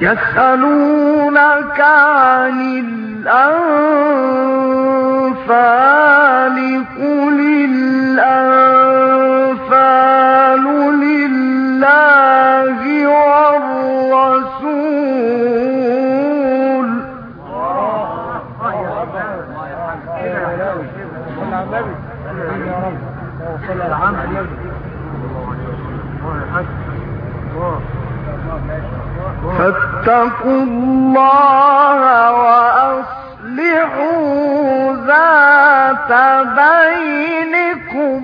يسألونك عن الأنفال قل فاتقوا الله وأصلحوا ذات بينكم.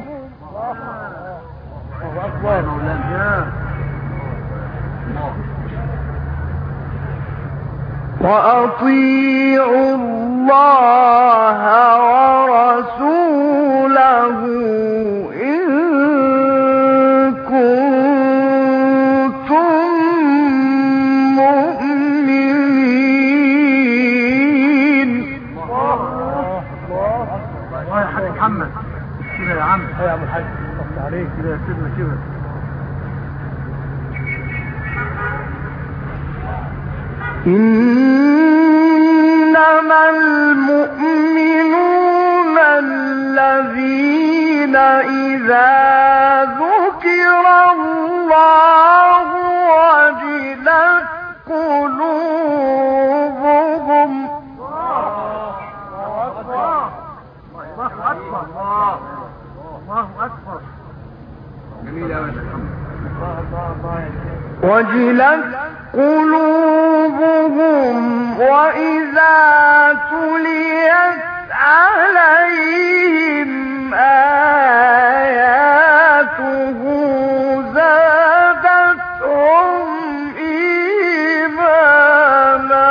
وأطيعوا الله ورسوله. يا عم الحاج عليك كده يا سيدنا كده. إنما المؤمنون الذين إذا ذكر الله وجلت قلوبهم وإذا تليت عليهم آياته زادتهم إيمانا.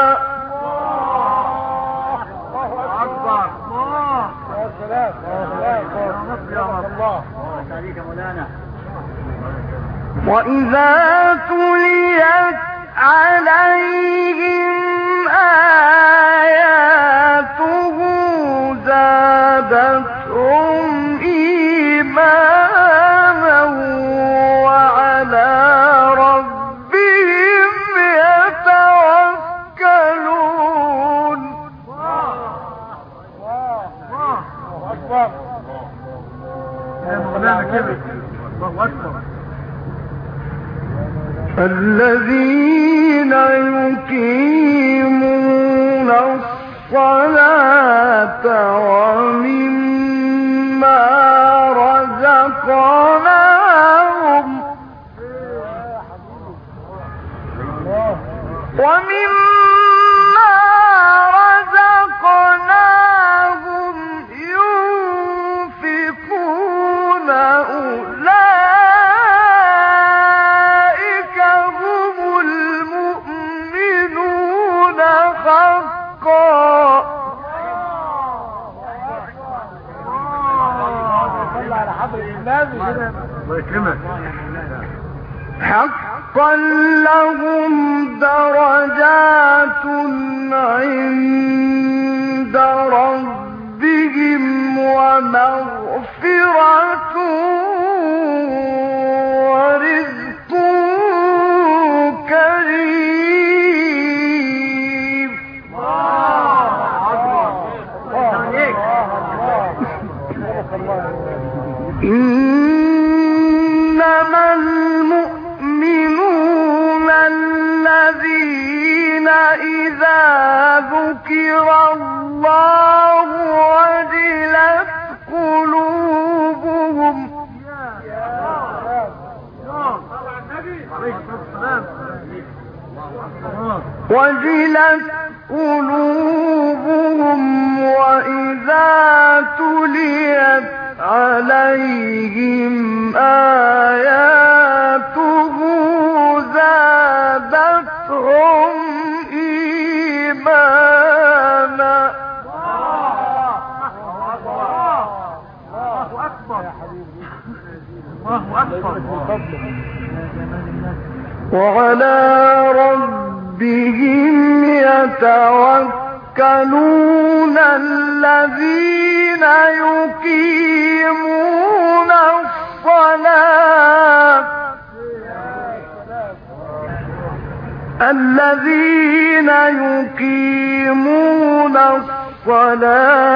الله. اكبر الله يا سلام يا سلام يا مولانا وإذا حقا لهم درجات عند ربهم ومغفرة وجلت قلوبهم وإذا تليت عليهم آياته زادتهم إيمانا الله أكبر. الله أكبر. وعلى الصلاة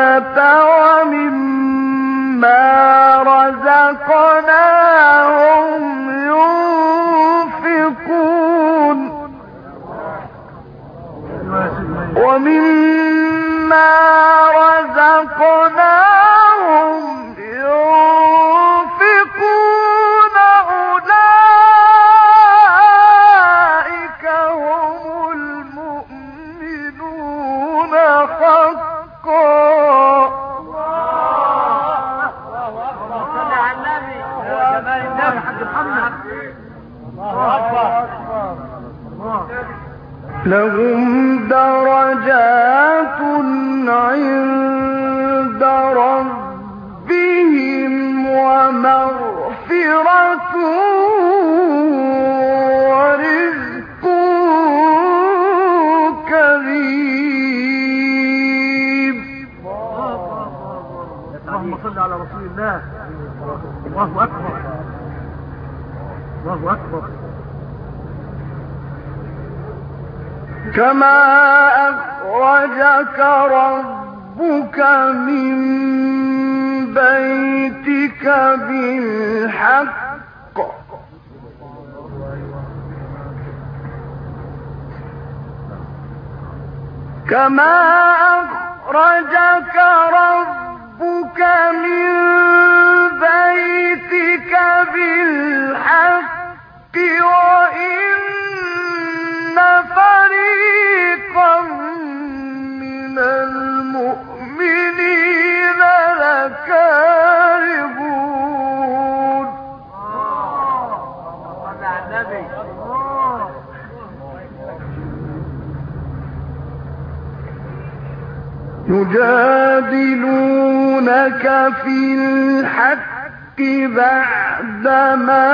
ربك من بيتك بالحق. كما أخرجك ربك من بيتك بالحق وإن فريق يجادلونك في الحق بعدما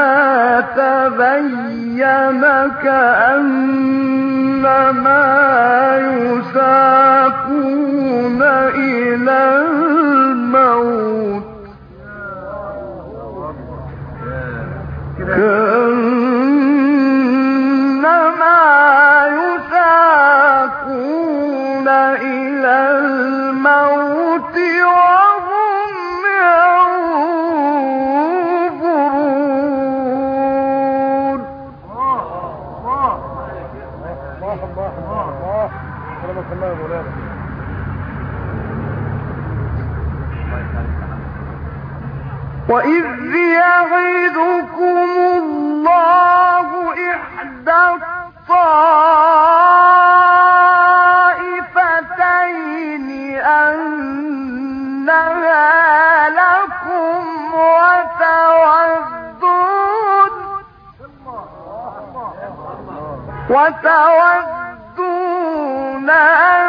تبين كأنما وتودون أن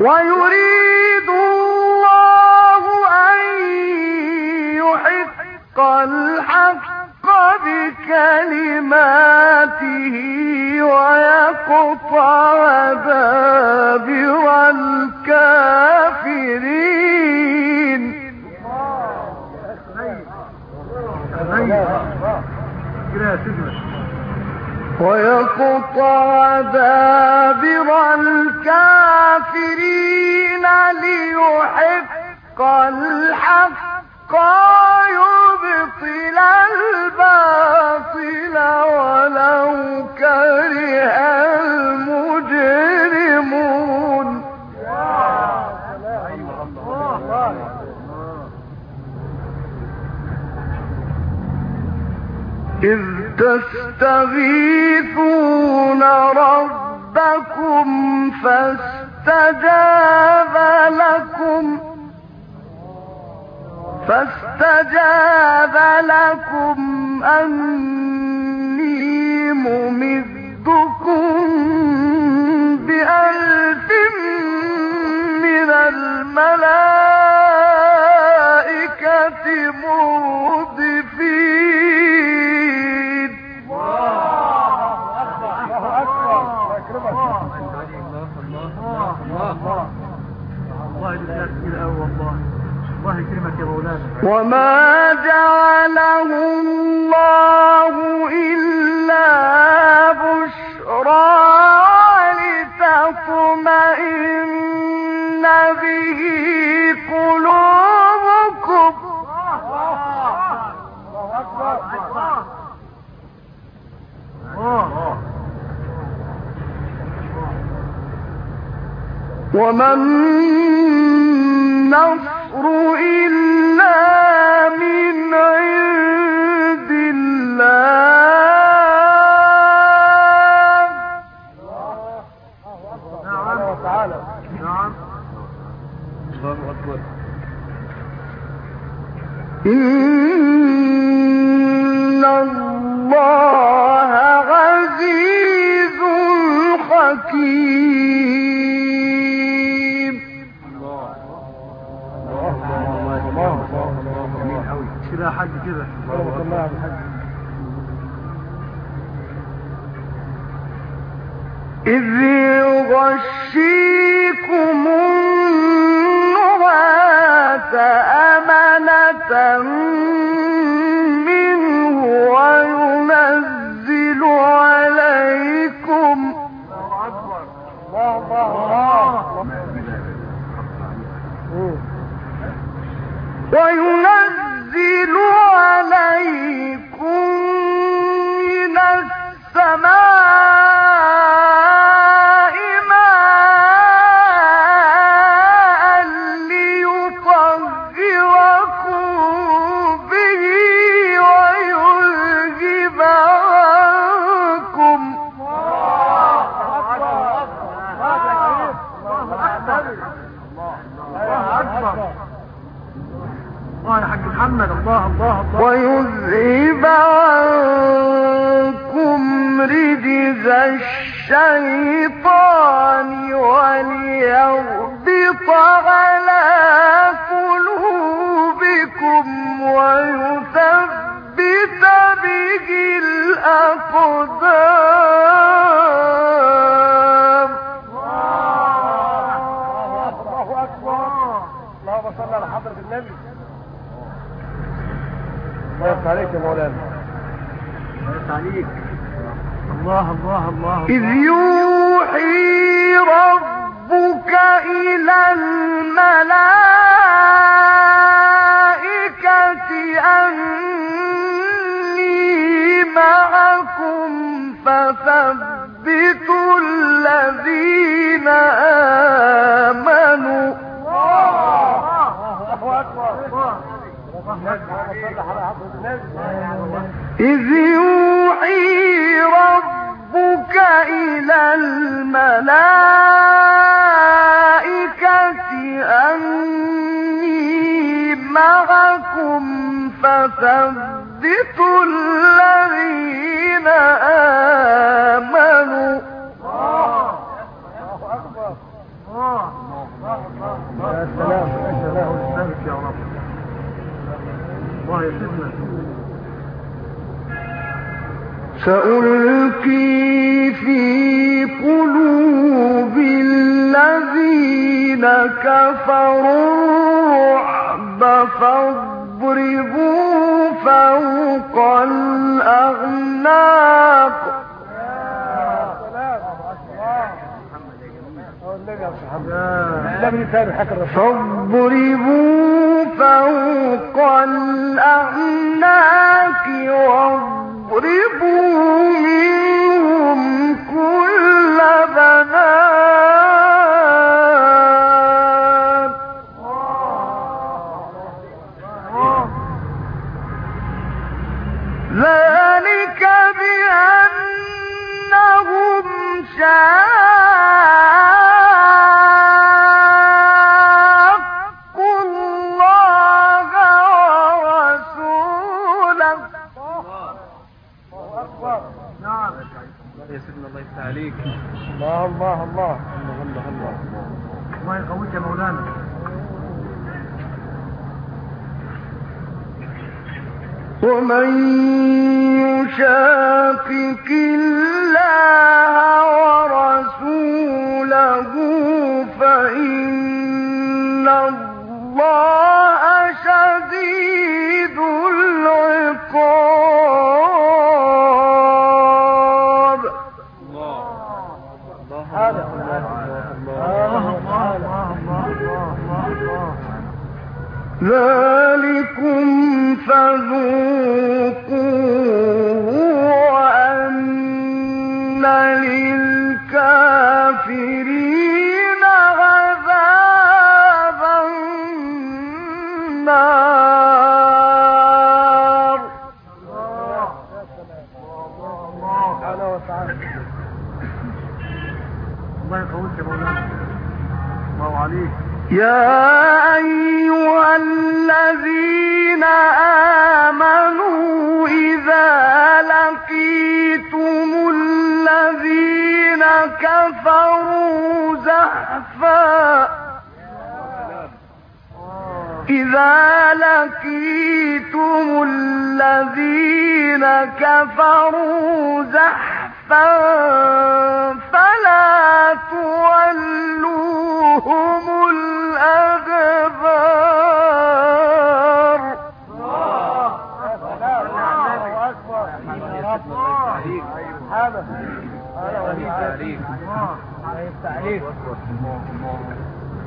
ويريد الله أن يحق الحق بكلماته ويقطع دابه ويقطع دابر الكافرين ليحق الحق تستغيثون ربكم فاستجاب لكم فاستجاب لكم أني ممدكم بألف من الملائكة وما جعله الله إلا بشرى به قلوبكم. وما وينزل عليك يا مولانا. عليك. الله الله الله. إذ يوحي ربك إلى الملائكة الله يسلمك سألقي في قلوب الذين كفروا الرعب فاضربوا فوق الأعناق فاضربوا فوق الأعناق واضربوا منهم كل بنات. ذلك بأنهم شاهدوا للكافرين عذاب النار الله يا زحفا فلا تولوهم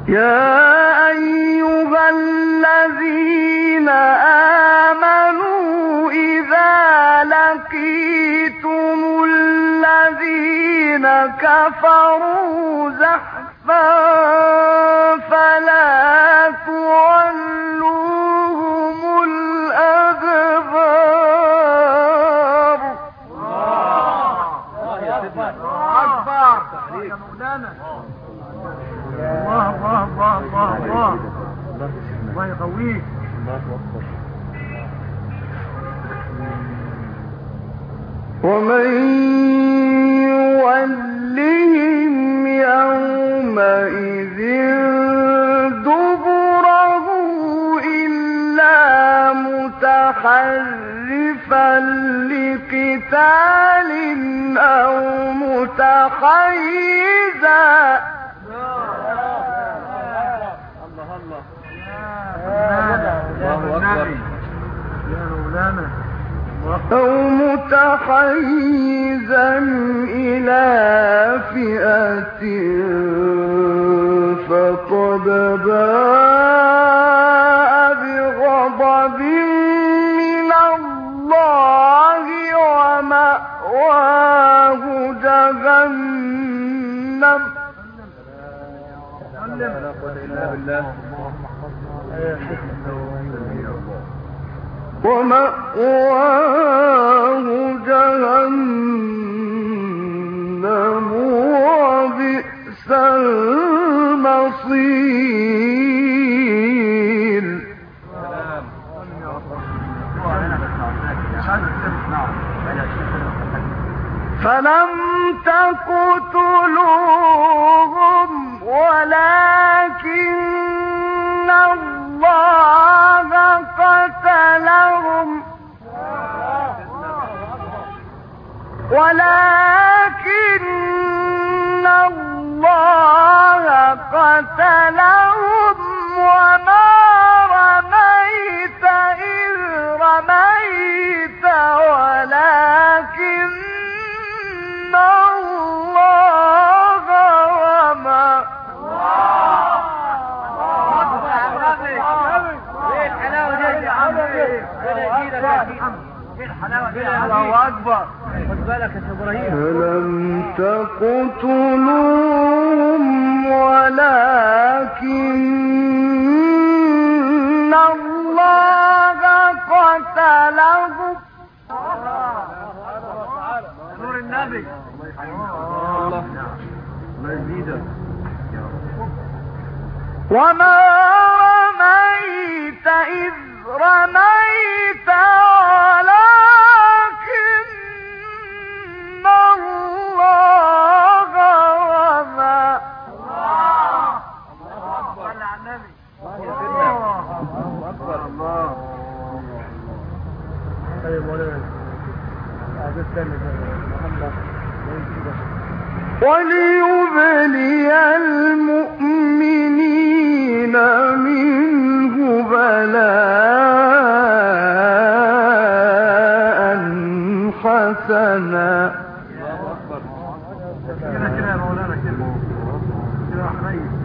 يا أيها الذين آمنوا الذين كفروا زحفا فلا تولوهم الأدبار. مولانا الله الله الله الله الله الله يقويك ومن متحرفا لقتال أو متحيزا أو متحيزا إلى فئة فقد باء بالله ومأواه جهنم وبئس المصير. فلم تقتلوهم ولكن الله قتلهم. ولكن فلم تقتلوهم ولكن الله قتلهم. نور النبي. الله وما رميت إذ رميت faith.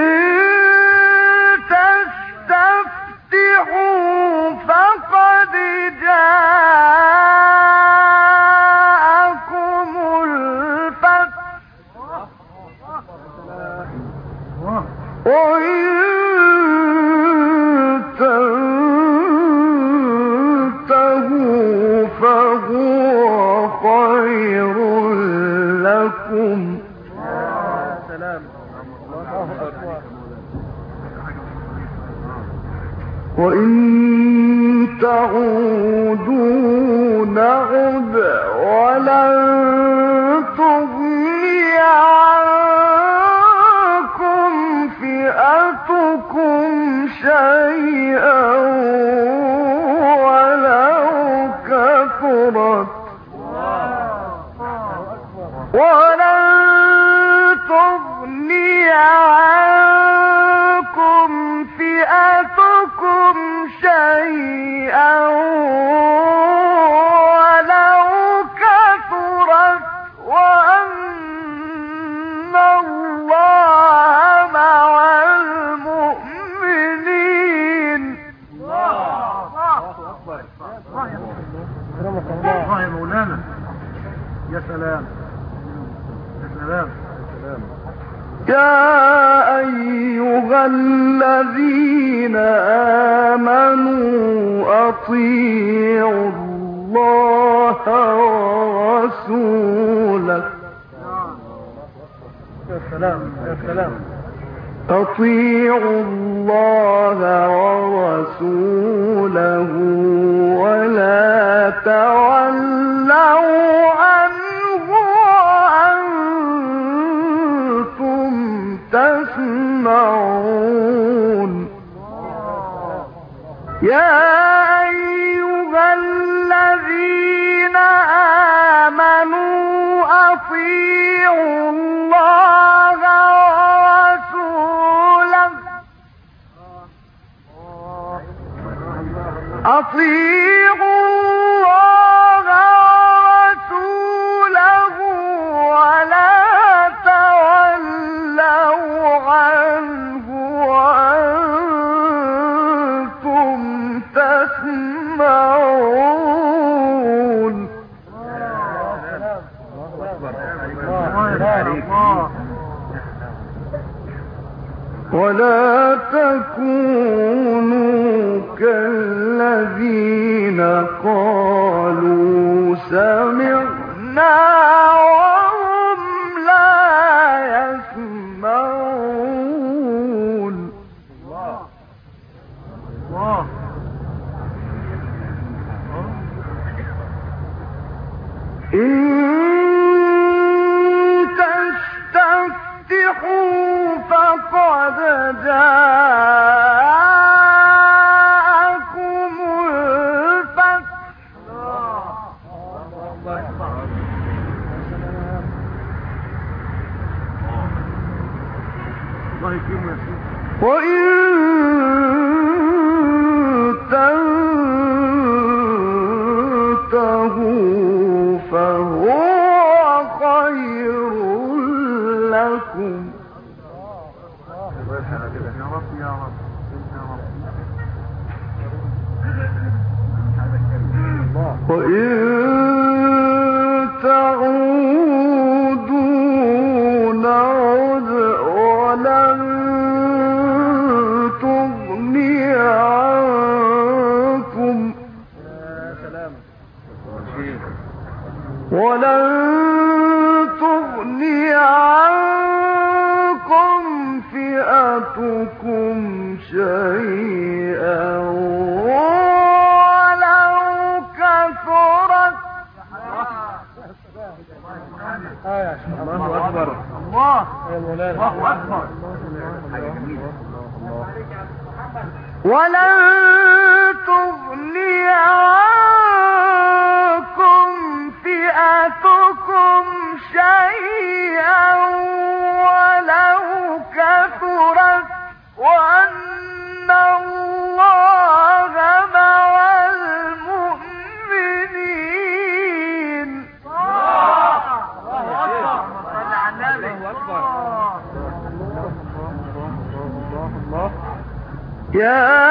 وإن تعودوا أيها الذين آمنوا أطيعوا الله ورسوله. يا سلام يا سلام أطيعوا الله ورسوله ولا تولوا يسمعون. يا أيها الذين آمنوا أطيعوا الله ورسوله. أطيعوا وإن الله أكبر. الله. الله أكبر. ولن تغني ولا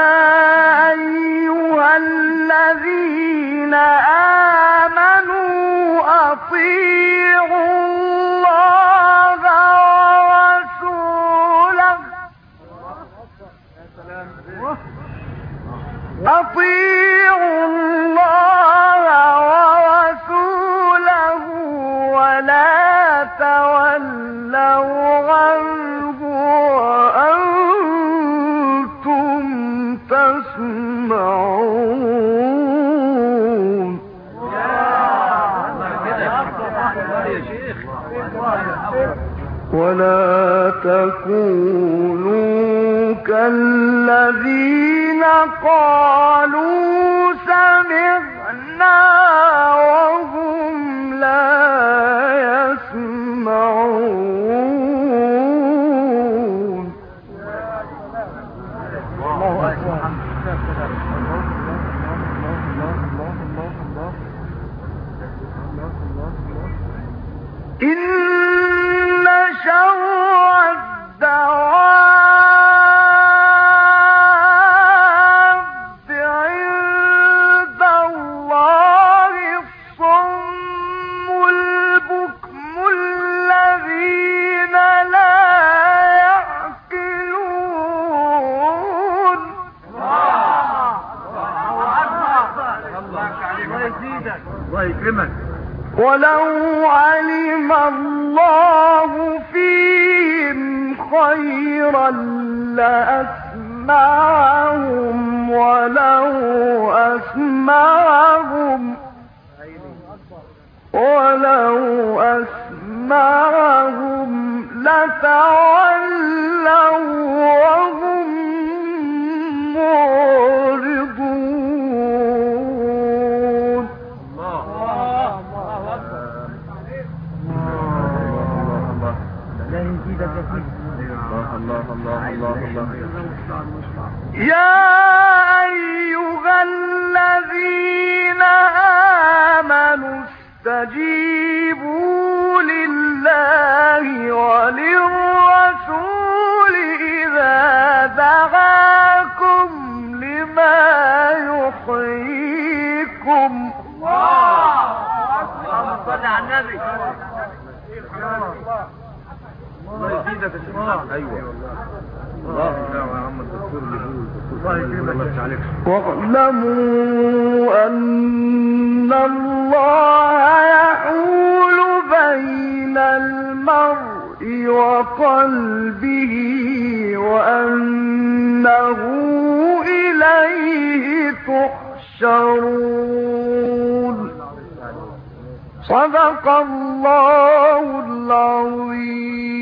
يا أيها الذين آمنوا استجيبوا لله وللرسول إذا دعاكم لما يحييكم. اللهم صل على النبي الله يزيدك يا شيخ أيوه. الله واعلموا أن الله يحول بين المرء وقلبه وأنه إليه تحشرون. صدق الله العظيم.